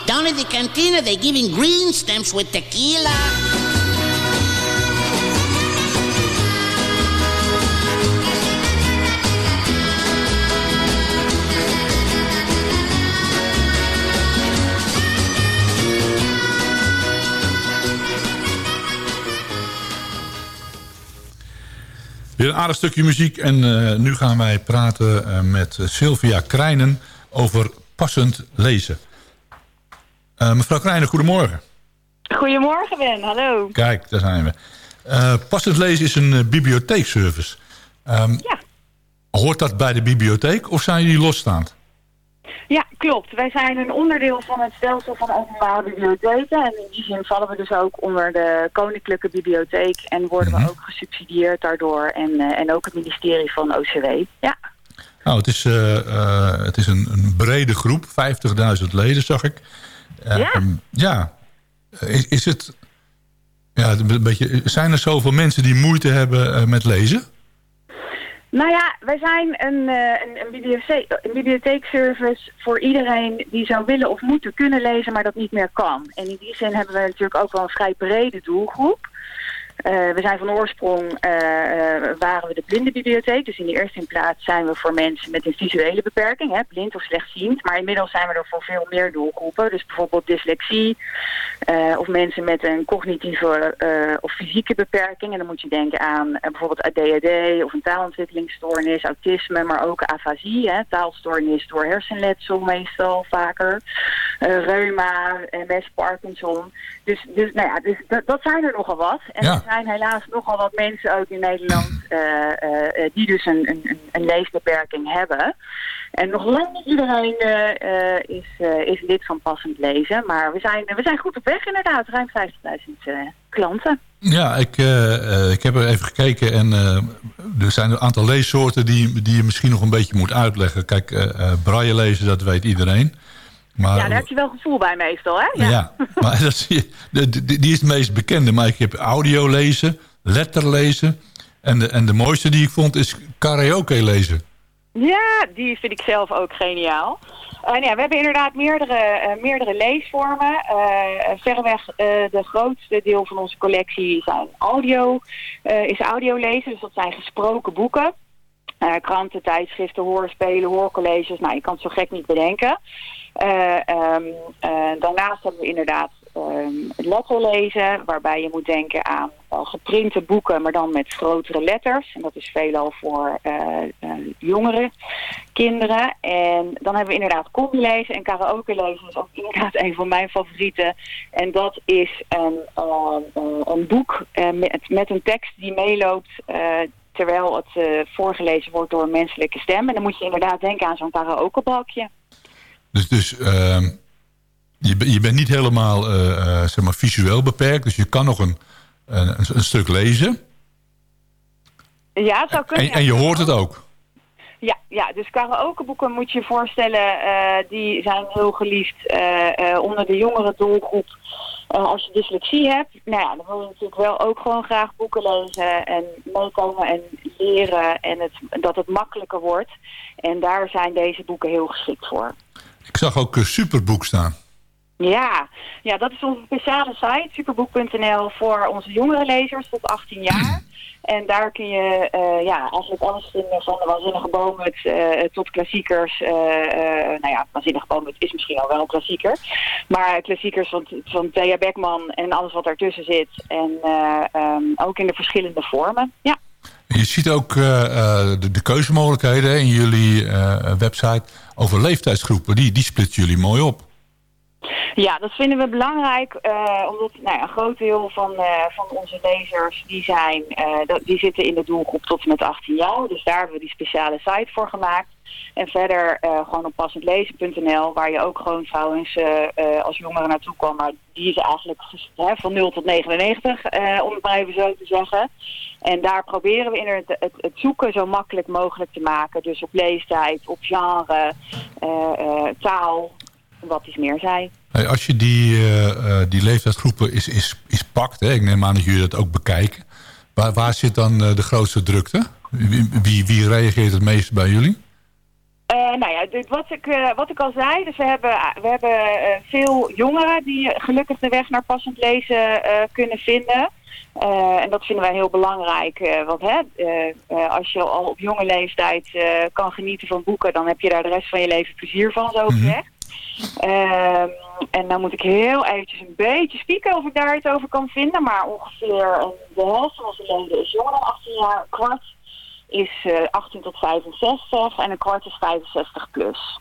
Down in the cantina, they're giving green stamps with tequila. Weer een aardig stukje muziek. En eh, nu gaan wij praten eh, met Sylvia Krijnen over passend lezen. Eh, mevrouw Krijnen, goedemorgen. Goedemorgen Ben, hallo. Kijk, daar zijn we. Eh, passend lezen is een eh, bibliotheekservice. Ehm, Ja. Hoort dat bij de bibliotheek of zijn jullie losstaand? Ja, klopt. Wij zijn een onderdeel van het stelsel van openbare bibliotheken. En in die zin vallen we dus ook onder de Koninklijke Bibliotheek. En worden we ook gesubsidieerd daardoor. En, en ook het ministerie van OCW. Ja. Nou, het is, het is een, een brede groep, 50.000 leden zag ik. Eh, Ja. ehm, ja. Is, is het... Ja, een beetje, zijn er zoveel mensen die moeite hebben eh, met lezen? Nou ja, wij zijn een, eh, een, een, bibliotheek, een bibliotheekservice voor iedereen die zou willen of moeten kunnen lezen, maar dat niet meer kan. En in die zin hebben we natuurlijk ook wel een vrij brede doelgroep. Uh, we zijn van oorsprong, uh, waren we de blindenbibliotheek. Dus in de eerste plaats zijn we voor mensen met een visuele beperking, hè, blind of slechtziend. Maar inmiddels zijn we er voor veel meer doelgroepen. Dus bijvoorbeeld dyslexie of mensen met een cognitieve of fysieke beperking. En dan moet je denken aan bijvoorbeeld ADHD of een taalontwikkelingsstoornis, autisme, maar ook afasie, hè, taalstoornis door hersenletsel meestal vaker. reuma, MS, Parkinson. Dus, dus, nou ja, dus dat, dat zijn er nogal wat. En Ja. Zijn helaas nogal wat mensen ook in Nederland uh, uh, die dus een, een, een leesbeperking hebben. En nog lang niet iedereen is, is lid van passend lezen. Maar we zijn, we zijn goed op weg inderdaad. Ruim 50.000 klanten. Ja, ik, ik heb er even gekeken en er zijn een aantal leessoorten die, die je misschien nog een beetje moet uitleggen. Kijk, uh, braille lezen, dat weet iedereen. Maar, ja, daar heb je wel gevoel bij meestal, hè? Ja, ja maar dat die, die is het meest bekende. Maar ik heb audio lezen, letter lezen. En de, en de mooiste die ik vond is karaoke lezen. Ja, die vind ik zelf ook geniaal. Uh, ja, we hebben inderdaad meerdere, uh, meerdere leesvormen. Uh, verreweg de grootste deel van onze collectie zijn audio, is audio lezen. Dus dat zijn gesproken boeken. Kranten, tijdschriften, hoorspelen, hoorcolleges. Nou, je kan het zo gek niet bedenken. Um, daarnaast hebben we inderdaad um, letterlezen, waarbij je moet denken aan geprinte boeken, maar dan met grotere letters. En dat is veelal voor jongere kinderen. En dan hebben we inderdaad combi-lezen en karaoke lezen is ook inderdaad een van mijn favorieten. En dat is een, een boek met, met een tekst die meeloopt terwijl het voorgelezen wordt door een menselijke stem. En dan moet je inderdaad denken aan zo'n karaokebalkje. Dus, dus uh, je, je bent niet helemaal uh, uh, zeg maar visueel beperkt. Dus je kan nog een, een, een stuk lezen. Ja, het zou kunnen. En, en je hoort het ook. Ja, ja, dus karaokeboeken moet je je voorstellen, uh, die zijn heel geliefd onder de jongere doelgroep. als je dyslexie hebt, nou ja, dan wil je natuurlijk wel ook gewoon graag boeken lezen en meekomen en leren en het, dat het makkelijker wordt. En daar zijn deze boeken heel geschikt voor. Ik zag ook uh, Superboek staan. Ja. ja, dat is onze speciale site, superboek.nl, voor onze jongere lezers tot 18 jaar. En daar kun je uh, ja, eigenlijk alles vinden van de waanzinnige boomhut uh, tot klassiekers. Uh, nou ja, waanzinnige boomhut is misschien al wel een klassieker. Maar klassiekers van, van Thea Beckman en alles wat daartussen zit. En um, ook in de verschillende vormen, ja. Je ziet ook de, de, keuzemogelijkheden in jullie website over leeftijdsgroepen. Die, die splitsen jullie mooi op. Ja, dat vinden we belangrijk, uh, omdat nou ja, een groot deel van, uh, van onze lezers die zijn, dat, die zitten in de doelgroep tot en met 18 jaar. Dus daar hebben we die speciale site voor gemaakt. En verder gewoon op passendlezen.nl, waar je ook gewoon trouwens als jongeren naartoe kan, maar die is eigenlijk van 0 tot 99, om het maar even zo te zeggen. En daar proberen we in het, het, het, zoeken zo makkelijk mogelijk te maken. Dus op leeftijd, op genre, taal, wat iets meer zei. Hey, als je die, uh, die leeftijdsgroepen is, is, is pakt, hè, ik neem aan dat jullie dat ook bekijken. Waar, waar zit dan uh, de grootste drukte? Wie, wie, wie, reageert het meest bij jullie? nou ja, dit, wat, ik, wat ik al zei, dus we hebben, we hebben veel jongeren die gelukkig de weg naar passend lezen kunnen vinden. En dat vinden wij heel belangrijk. Want hè, als je al op jonge leeftijd kan genieten van boeken... dan heb je daar de rest van je leven plezier van, zo gezegd. Mm -hmm. En dan moet ik heel eventjes een beetje spieken of ik daar iets over kan vinden. Maar ongeveer de helft van onze leden is jonger dan 18 jaar. Een kwart is 18 tot 65 en een kwart is 65 plus.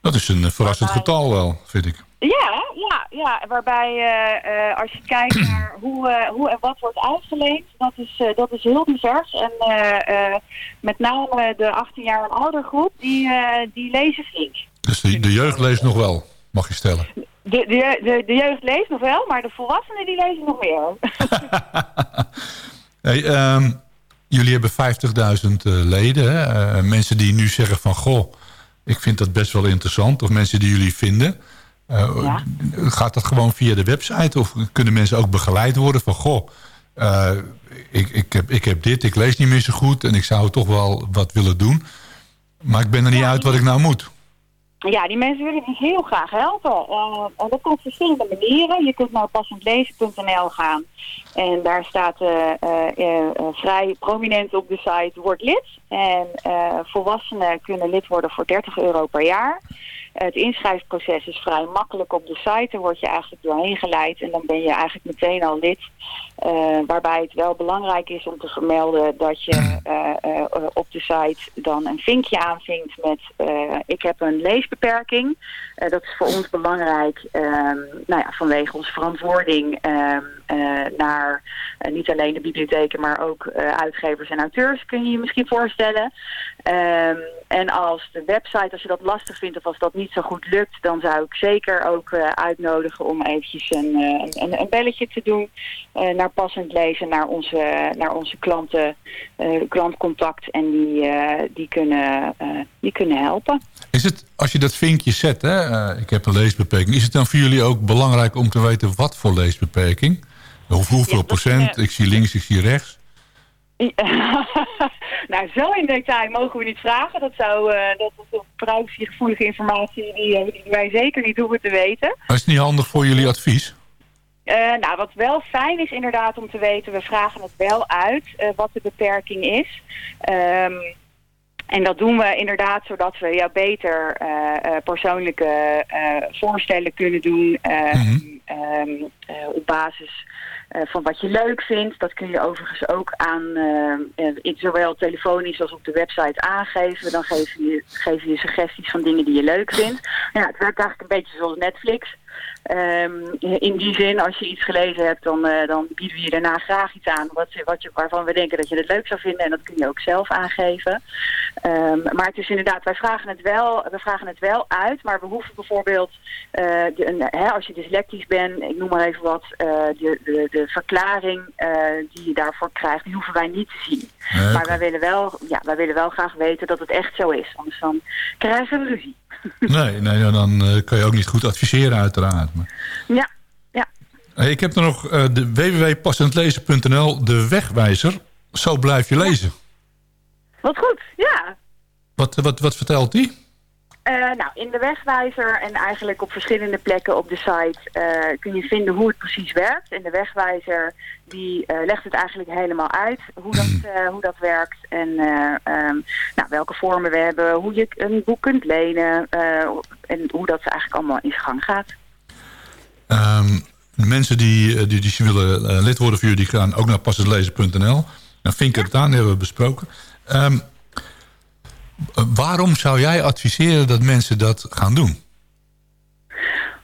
Dat is een verrassend getal wel, vind ik. Ja, ja, ja. waarbij uh, uh, als je kijkt naar hoe, uh, hoe en wat wordt uitgeleend, dat is, dat is heel divers. En met name de 18 jaar en ouder groep, die, die lezen flink. Dus de, de jeugd leest nog wel, mag je stellen? De, de, de, de jeugd leest nog wel, maar de volwassenen die lezen nog meer. hey, um, jullie hebben 50.000 leden. Hè? mensen die nu zeggen van, goh, ik vind dat best wel interessant. Of mensen die jullie vinden. Eh, Ja. Gaat dat gewoon via de website? Of kunnen mensen ook begeleid worden van... goh, eh, ik, ik, heb, ik heb dit, ik lees niet meer zo goed... en ik zou toch wel wat willen doen. Maar ik ben er niet uit wat ik nou moet. Ja, die mensen willen heel graag helpen. Eh, en dat kan op verschillende manieren. Je kunt naar passendlezen.nl gaan. En daar staat eh, eh, eh, vrij prominent op de site word lid. En volwassenen kunnen lid worden voor 30 euro per jaar. Het inschrijfproces is vrij makkelijk op de site. Daar word je eigenlijk doorheen geleid en dan ben je eigenlijk meteen al lid. Eh, waarbij het wel belangrijk is om te vermelden dat je eh, eh, op de site dan een vinkje aanvinkt met ik heb een leesbeperking. Dat is voor ons belangrijk ehm, nou ja, vanwege onze verantwoording ehm, eh, naar eh, niet alleen de bibliotheken, maar ook eh, uitgevers en auteurs, kun je je misschien voorstellen. Ehm, en als de website, als je dat lastig vindt of als dat niet zo goed lukt, dan zou ik zeker ook eh, uitnodigen om eventjes een, eh, een, een belletje te doen eh, naar passend lezen, naar onze, naar onze klanten, eh, klantcontact en die, eh, die, kunnen, eh, die kunnen helpen. Is het, als je dat vinkje zet, hè, eh, ik heb een leesbeperking... is het dan voor jullie ook belangrijk om te weten wat voor leesbeperking? Hoe, hoeveel procent? Ik zie links, ik zie rechts. nou, zo in detail mogen we niet vragen. Dat, zou, eh, dat is privacygevoelige informatie die, eh, die wij zeker niet hoeven te weten. Is het niet handig voor jullie advies? Eh, nou, wat wel fijn is inderdaad om te weten, we vragen het wel uit eh, wat de beperking is. Ehm, en dat doen we inderdaad zodat we jou beter eh, eh, persoonlijke eh, voorstellen kunnen doen ehm, ehm, eh, op basis van wat je leuk vindt. Dat kun je overigens ook aan, in- zowel telefonisch als op de website aangeven. Dan geven je, geven je suggesties van dingen die je leuk vindt. Ja, het werkt eigenlijk een beetje zoals Netflix. Ehm, in die zin, als je iets gelezen hebt, dan, eh, dan bieden we je daarna graag iets aan wat, wat je, waarvan we denken dat je het leuk zou vinden. En dat kun je ook zelf aangeven. Ehm, maar het is inderdaad, wij vragen het wel, we vragen het wel uit, maar we hoeven bijvoorbeeld, eh, de, een, hè, als je dyslectisch bent, ik noem maar even wat, eh, de, de, de verklaring die je daarvoor krijgt, die hoeven wij niet te zien. Nee, Maar wij willen, wel, ja, wij willen wel graag weten dat het echt zo is, anders dan krijgen we ruzie. Nee, nee dan eh, kan je ook niet goed adviseren uiteraard. Maar, Ja, ja. Ik heb er nog eh, de www.passendlezen.nl, de wegwijzer. Zo blijf je lezen. Wat goed, ja. Wat, wat, wat vertelt die? Eh, nou, in de wegwijzer en eigenlijk op verschillende plekken op de site eh, kun je vinden hoe het precies werkt. En de wegwijzer die eh, legt het eigenlijk helemaal uit hoe dat, eh, hoe dat werkt en eh, ehm, nou, welke vormen we hebben, hoe je een boek kunt lenen en hoe dat eigenlijk allemaal in gang gaat. Ehm, de mensen die, die, die willen lid worden voor jullie, die gaan ook naar passendlezen.nl. Nou, aan, die hebben we besproken. Ehm, eh, waarom zou jij adviseren dat mensen dat gaan doen?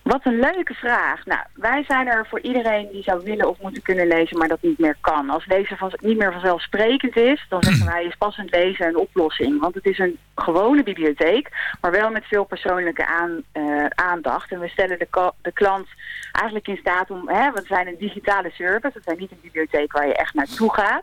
Wat een leuke vraag. Nou, wij zijn er voor iedereen die zou willen of moeten kunnen lezen, maar dat niet meer kan. Als lezen van, niet meer vanzelfsprekend is, dan zeggen wij is passend lezen een oplossing. Want het is een gewone bibliotheek, maar wel met veel persoonlijke aan, eh, aandacht. En we stellen de, de klant eigenlijk in staat om, hè, we zijn een digitale service, we zijn niet een bibliotheek waar je echt naartoe gaat.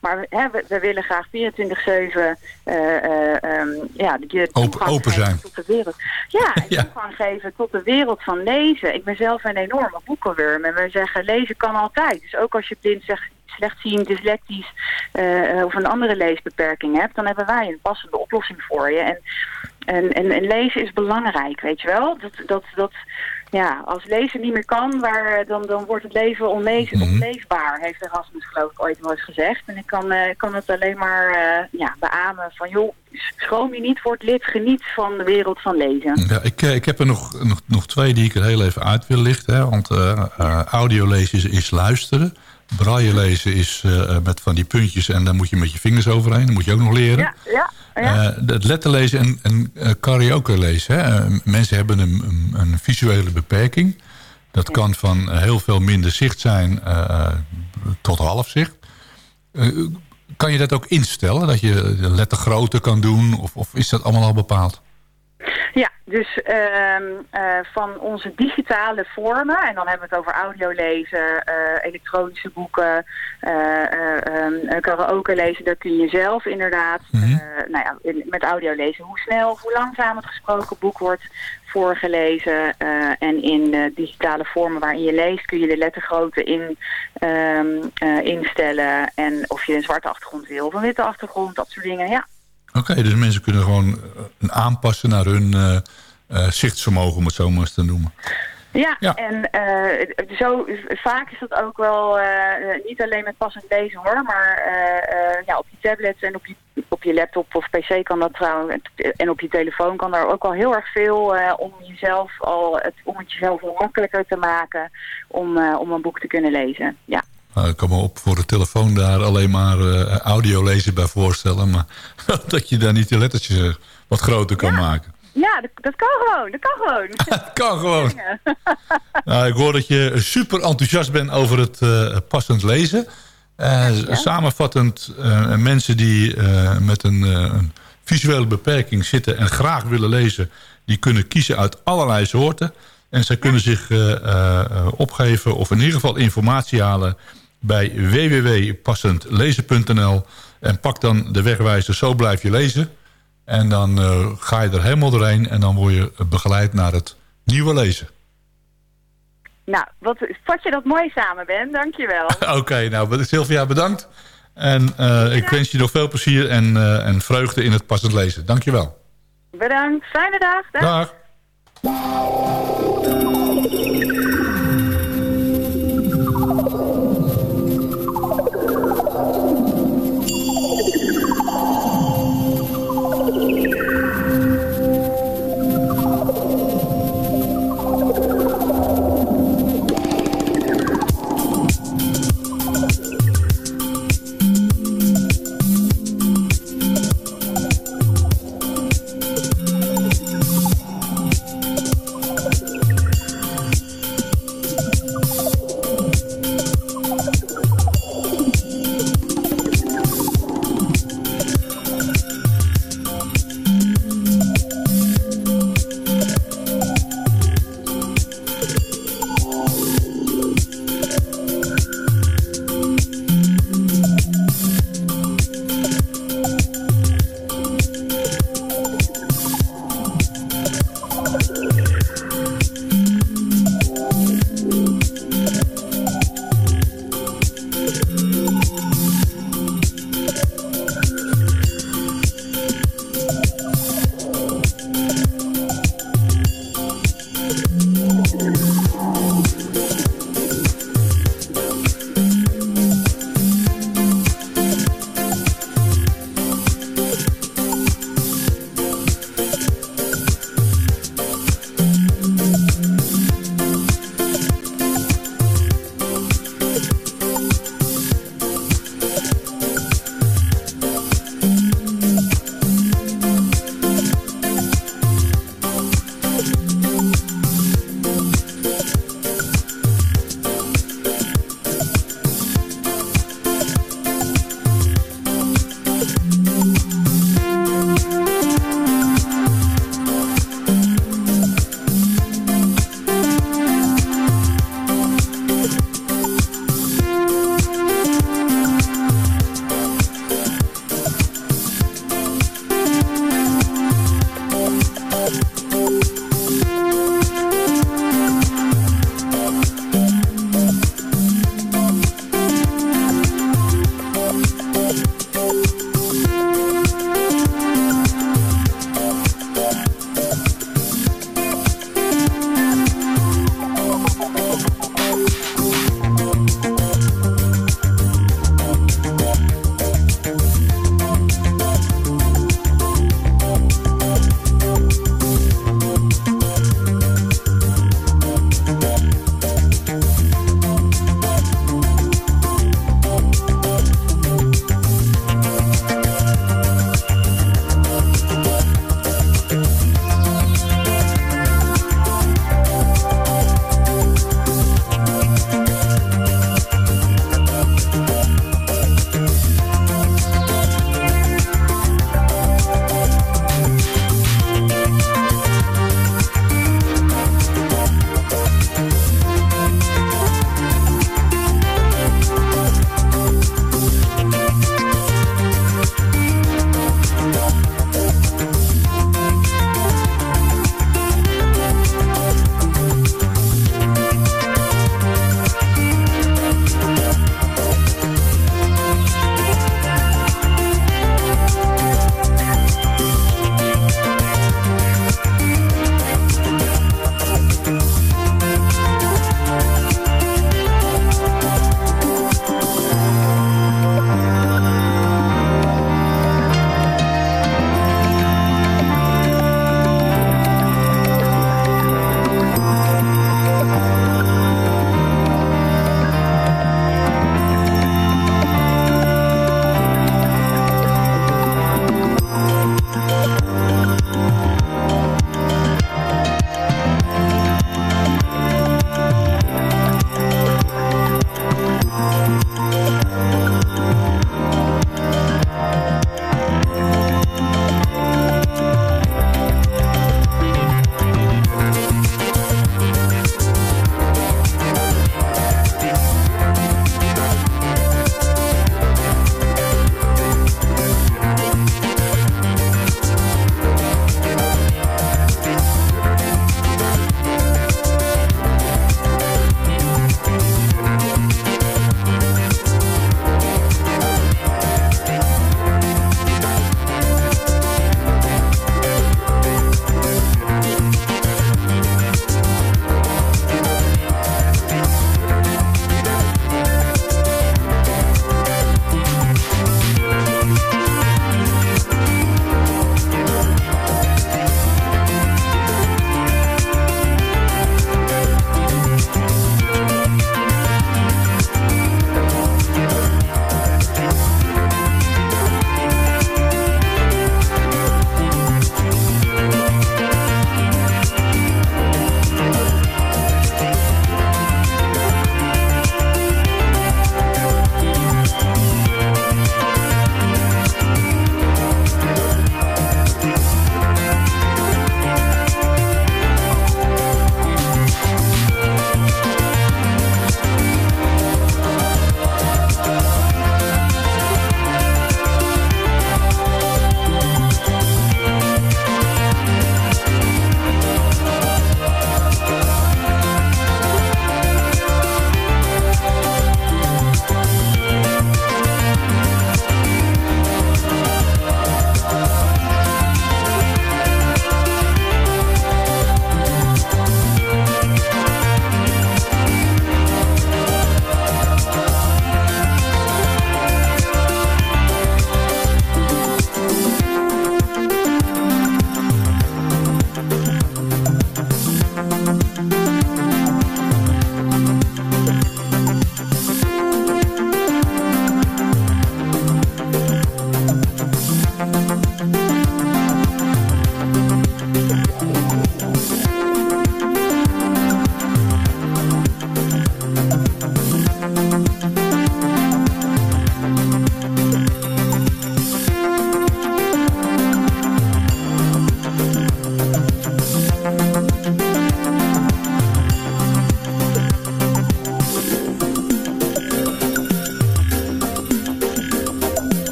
Maar hè, we, we willen graag 24-7 eh, eh, ehm, ja, de Open- toegang open zijn. tot de wereld. Ja, en toegang geven tot de wereld van lezen. Ik ben zelf een enorme boekenworm en we zeggen lezen kan altijd. Dus ook als je blind zegt slechtziend, dyslectisch eh, of een andere leesbeperking hebt, dan hebben wij een passende oplossing voor je. En, en, en, en lezen is belangrijk, weet je wel. Dat, dat, dat, ja, als lezen niet meer kan, waar, dan, dan wordt het leven onlees, onleesbaar, heeft Erasmus geloof ik ooit wel eens gezegd. En ik kan, ik kan het alleen maar eh, ja, beamen van, joh, schroom je niet, word lid, geniet van de wereld van lezen. Ja, ik, eh, ik heb er nog, nog, nog twee die ik er heel even uit wil lichten. Hè, want eh, audio lezen is, is luisteren. Braille lezen is eh, met van die puntjes en daar moet je met je vingers overheen. Dat moet je ook nog leren. Ja, ja, ja. Eh, het letterlezen en, en eh, karaoke lezen. Hè. Eh, mensen hebben een, een, een visuele beperking. Dat kan van heel veel minder zicht zijn eh, eh, tot half zicht. Eh, kan je dat ook instellen? Dat je de letter groter kan doen? Of, of is dat allemaal al bepaald? Ja, dus ehm, eh, van onze digitale vormen, en dan hebben we het over audiolezen, uh, elektronische boeken, uh, um, karaoke lezen, daar kun je zelf inderdaad, nou ja, in, met audiolezen, hoe snel of hoe langzaam het gesproken boek wordt voorgelezen. en in digitale vormen waarin je leest kun je de lettergrootte in, um, instellen en of je een zwarte achtergrond wil of een witte achtergrond, dat soort dingen, ja. Oké, dus mensen kunnen gewoon aanpassen naar hun uh, uh, zichtsvermogen, om het zo maar eens te noemen. Ja, ja. en uh, zo, vaak is dat ook wel niet alleen met passend lezen hoor, maar ja, op je tablets en op je, op je laptop of pc kan dat trouwens, en op je telefoon kan daar ook al heel erg veel om jezelf al, het, om het jezelf makkelijker te maken om, om een boek te kunnen lezen. Ja. Nou, ik kan me op voor de telefoon daar alleen maar uh, audio lezen bij voorstellen. Maar dat je daar niet de lettertjes wat groter kan ja. maken. Ja, dat, dat, kan gewoon. Dat kan gewoon. dat kan gewoon. nou, ik hoor dat je super enthousiast bent over het uh, passend lezen. Uh, ja. Samenvattend, mensen die met een, een, visuele beperking zitten en graag willen lezen... die kunnen kiezen uit allerlei soorten. En zij kunnen zich opgeven of in ieder geval informatie halen bij www.passendlezen.nl en pak dan de wegwijzer Zo blijf je lezen. En dan uh, ga je er helemaal doorheen en dan word je begeleid naar het nieuwe lezen. Nou, wat vat je dat mooi samen, Ben. Dankjewel. Oké, okay, nou Sylvia bedankt. En uh, ik wens je nog veel plezier en, uh, en vreugde in het passend lezen. Dankjewel. Bedankt. Fijne dag. Dag. dag.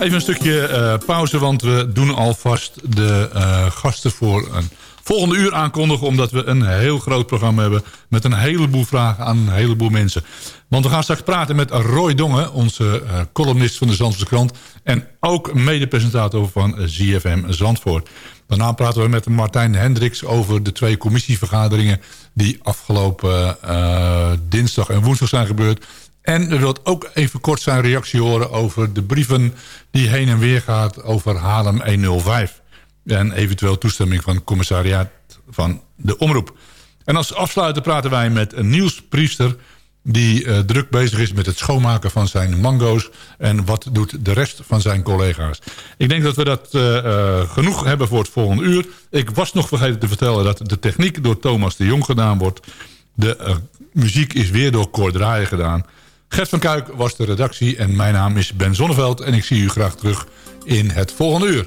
Even een stukje eh, pauze, want we doen alvast de eh, gasten voor een volgende uur aankondigen... omdat we een heel groot programma hebben met een heleboel vragen aan een heleboel mensen. Want we gaan straks praten met Roy Dongen, onze eh, columnist van de Zandvoortse krant... en ook mede-presentator van ZFM Zandvoort. Daarna praten we met Martijn Hendricks over de twee commissievergaderingen... die afgelopen dinsdag en woensdag zijn gebeurd... En we wilt ook even kort zijn reactie horen over de brieven die heen en weer gaat over Haarlem 105. En eventueel toestemming van het commissariaat van de omroep. En als afsluiter praten wij met een nieuwspriester die uh, druk bezig is met het schoonmaken van zijn mango's. En wat doet de rest van zijn collega's. Ik denk dat we dat uh, uh, genoeg hebben voor het volgende uur. Ik was nog vergeten te vertellen dat de techniek door Thomas de Jong gedaan wordt. De muziek is weer door Cor Draaien gedaan. Gert van Kuik was de redactie en mijn naam is Ben Zonneveld... en ik zie u graag terug in het volgende uur.